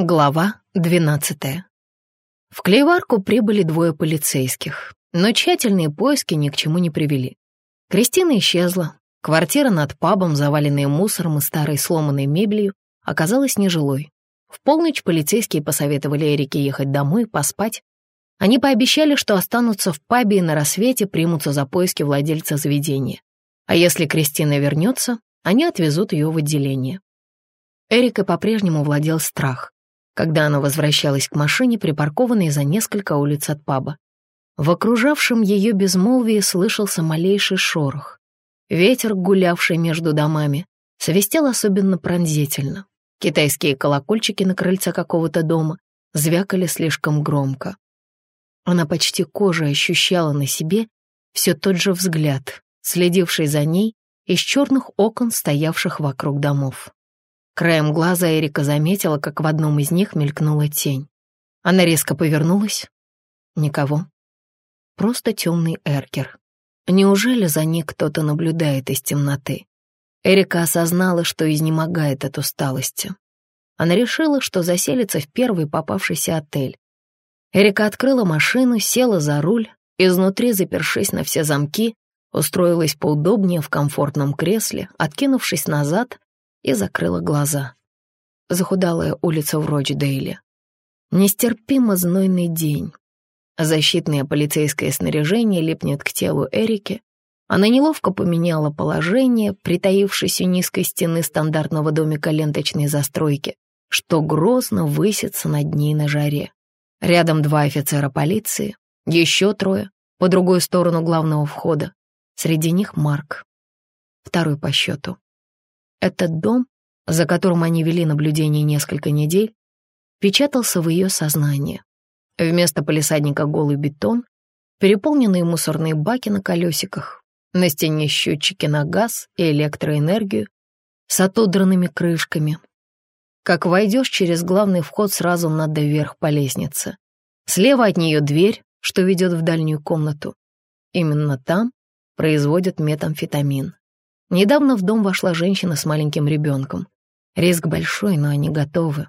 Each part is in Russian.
Глава 12. В Клейварку прибыли двое полицейских, но тщательные поиски ни к чему не привели. Кристина исчезла, квартира над пабом, заваленная мусором и старой сломанной мебелью, оказалась нежилой. В полночь полицейские посоветовали Эрике ехать домой, поспать. Они пообещали, что останутся в пабе и на рассвете примутся за поиски владельца заведения. А если Кристина вернется, они отвезут ее в отделение. Эрика по-прежнему владел страх когда она возвращалась к машине, припаркованной за несколько улиц от паба. В окружавшем ее безмолвии слышался малейший шорох. Ветер, гулявший между домами, свистел особенно пронзительно. Китайские колокольчики на крыльце какого-то дома звякали слишком громко. Она почти кожей ощущала на себе все тот же взгляд, следивший за ней из черных окон, стоявших вокруг домов. Краем глаза Эрика заметила, как в одном из них мелькнула тень. Она резко повернулась. Никого. Просто темный эркер. Неужели за ней кто-то наблюдает из темноты? Эрика осознала, что изнемогает от усталости. Она решила, что заселится в первый попавшийся отель. Эрика открыла машину, села за руль, изнутри запершись на все замки, устроилась поудобнее в комфортном кресле, откинувшись назад и закрыла глаза. Захудалая улица в Рочдейле. Нестерпимо знойный день. Защитное полицейское снаряжение липнет к телу Эрики. Она неловко поменяла положение, притаившись у низкой стены стандартного домика ленточной застройки, что грозно высится над ней на жаре. Рядом два офицера полиции, еще трое, по другую сторону главного входа. Среди них Марк, второй по счету. Этот дом, за которым они вели наблюдение несколько недель, печатался в ее сознании. Вместо полисадника голый бетон, переполненные мусорные баки на колесиках, на стене счетчики на газ и электроэнергию с отодранными крышками. Как войдешь через главный вход, сразу надо вверх по лестнице. Слева от нее дверь, что ведет в дальнюю комнату. Именно там производят метамфетамин. Недавно в дом вошла женщина с маленьким ребенком. Риск большой, но они готовы.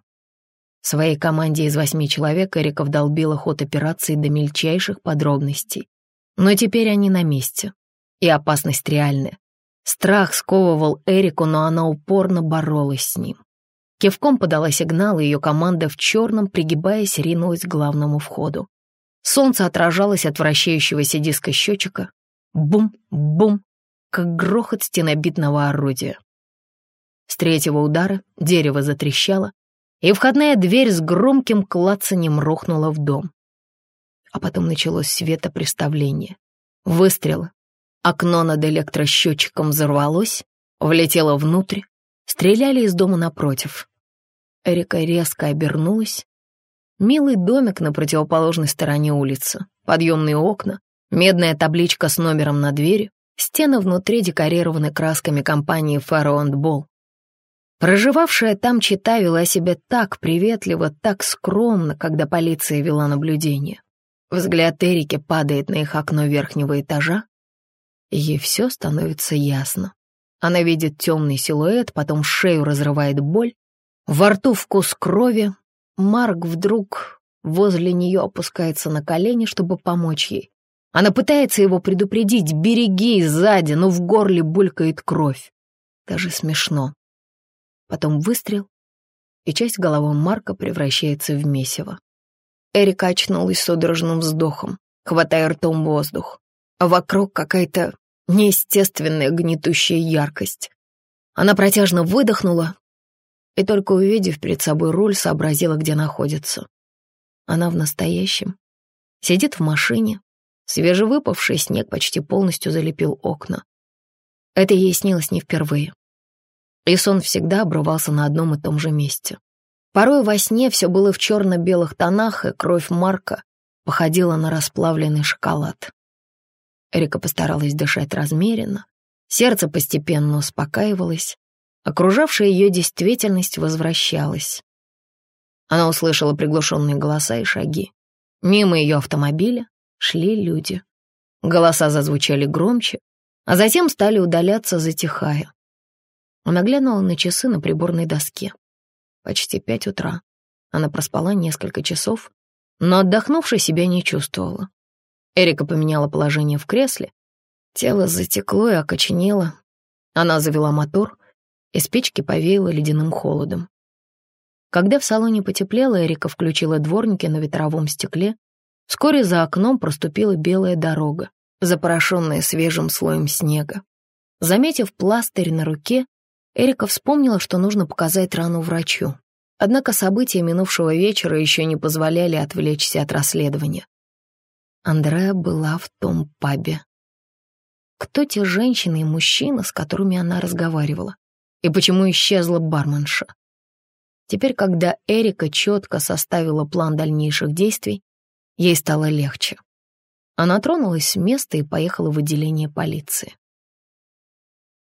Своей команде из восьми человек Эрика вдолбила ход операции до мельчайших подробностей. Но теперь они на месте. И опасность реальная. Страх сковывал Эрику, но она упорно боролась с ним. Кивком подала сигнал, и ее команда в черном, пригибаясь, ринулась к главному входу. Солнце отражалось от вращающегося диска счетчика. Бум, бум, как грохот стенобитного орудия. С третьего удара дерево затрещало, и входная дверь с громким клацанием рухнула в дом. А потом началось светопреставление. Выстрелы. Окно над электросчетчиком взорвалось, влетело внутрь, стреляли из дома напротив. Эрика резко обернулась. Милый домик на противоположной стороне улицы, подъемные окна, медная табличка с номером на двери, Стены внутри декорированы красками компании Бол. Проживавшая там чита вела себя так приветливо, так скромно, когда полиция вела наблюдение. Взгляд Эрики падает на их окно верхнего этажа, ей все становится ясно. Она видит темный силуэт, потом шею разрывает боль, во рту вкус крови. Марк вдруг возле нее опускается на колени, чтобы помочь ей. Она пытается его предупредить, береги сзади, но в горле булькает кровь. Даже смешно. Потом выстрел, и часть головы Марка превращается в месиво. Эрика очнулась судорожным вздохом, хватая ртом воздух. А вокруг какая-то неестественная гнетущая яркость. Она протяжно выдохнула и только увидев перед собой руль, сообразила, где находится. Она в настоящем. Сидит в машине, Свежевыпавший снег почти полностью залепил окна. Это ей снилось не впервые. И сон всегда обрывался на одном и том же месте. Порой во сне все было в черно-белых тонах, и кровь Марка походила на расплавленный шоколад. Эрика постаралась дышать размеренно, сердце постепенно успокаивалось, окружавшая ее действительность возвращалась. Она услышала приглушенные голоса и шаги. Мимо ее автомобиля шли люди. Голоса зазвучали громче, а затем стали удаляться, затихая. Она глянула на часы на приборной доске. Почти пять утра. Она проспала несколько часов, но отдохнувшей себя не чувствовала. Эрика поменяла положение в кресле. Тело затекло и окоченело. Она завела мотор, из печки повеяло ледяным холодом. Когда в салоне потеплело, Эрика включила дворники на ветровом стекле. Вскоре за окном проступила белая дорога, запорошенная свежим слоем снега. Заметив пластырь на руке, Эрика вспомнила, что нужно показать рану врачу. Однако события минувшего вечера еще не позволяли отвлечься от расследования. Андреа была в том пабе. Кто те женщины и мужчина, с которыми она разговаривала? И почему исчезла барменша? Теперь, когда Эрика четко составила план дальнейших действий, ей стало легче. Она тронулась с места и поехала в отделение полиции.